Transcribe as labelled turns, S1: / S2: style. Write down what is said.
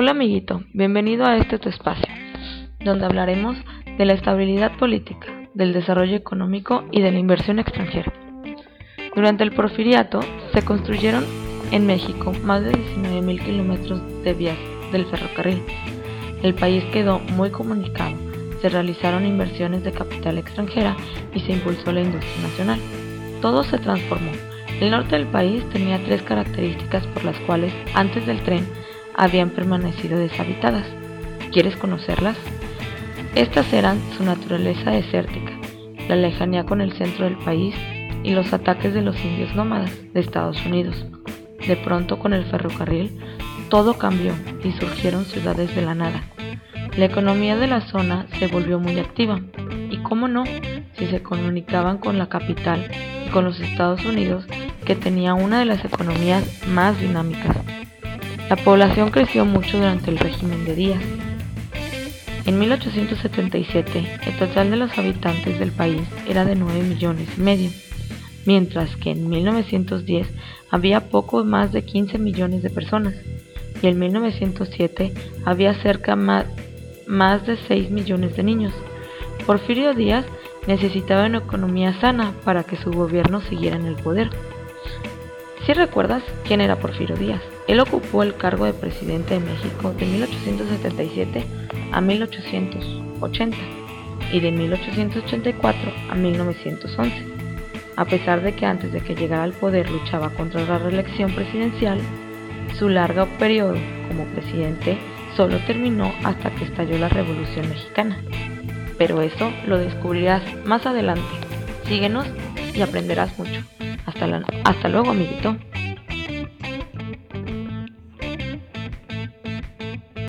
S1: Hola amiguito, bienvenido a este tu espacio, donde hablaremos de la estabilidad política, del desarrollo económico y de la inversión extranjera. Durante el porfiriato se construyeron en México más de 19.000 kilómetros de vías del ferrocarril. El país quedó muy comunicado, se realizaron inversiones de capital extranjera y se impulsó la industria nacional. Todo se transformó. El norte del país tenía tres características por las cuales antes del tren habían permanecido deshabitadas. ¿Quieres conocerlas? Estas eran su naturaleza desértica, la lejanía con el centro del país y los ataques de los indios nómadas de Estados Unidos. De pronto con el ferrocarril, todo cambió y surgieron ciudades de la nada. La economía de la zona se volvió muy activa. ¿Y cómo no? Si se comunicaban con la capital y con los Estados Unidos, que tenía una de las economías más dinámicas. La población creció mucho durante el régimen de Díaz. En 1877, el total de los habitantes del país era de 9 millones y medio, mientras que en 1910 había poco más de 15 millones de personas y en 1907 había cerca más, más de 6 millones de niños. Porfirio Díaz necesitaba una economía sana para que su gobierno siguiera en el poder. Si recuerdas quién era Porfirio Díaz, él ocupó el cargo de presidente de México de 1877 a 1880 y de 1884 a 1911. A pesar de que antes de que llegara al poder luchaba contra la reelección presidencial, su largo periodo como presidente solo terminó hasta que estalló la Revolución Mexicana. Pero eso lo descubrirás más adelante. Síguenos y aprenderás mucho. Hasta, luego, amiguito.